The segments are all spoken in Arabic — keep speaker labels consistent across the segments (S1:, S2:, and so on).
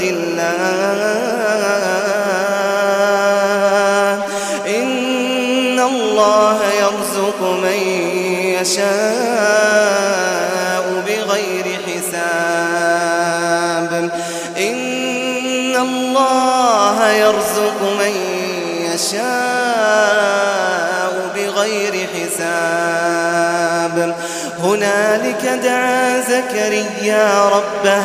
S1: الله. إن الله يرزق من يشاء بغير حساب. إن الله يرزق من يشاء بغير حساب. هنالك دعا زكريا ربه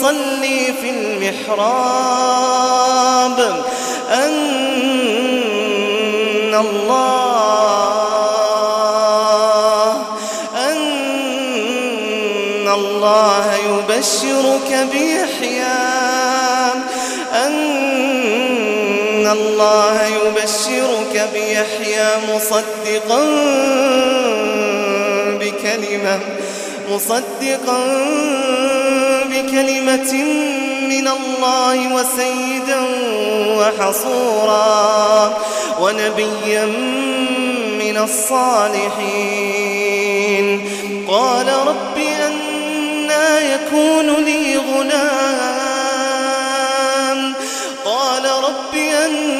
S1: يصلي في المحراب. أن الله أن الله يبشرك بيحيى. أن الله يبشرك بيحيى مصدقا بكلمة مصدقا بكلمة من الله وسيدا وحصورا ونبيا من الصالحين. قال رب أنا يكون لي غلام. قال رب أنا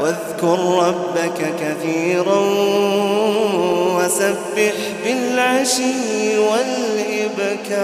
S1: واذكر ربك كثيرا وسبح بالعشي والإبكار.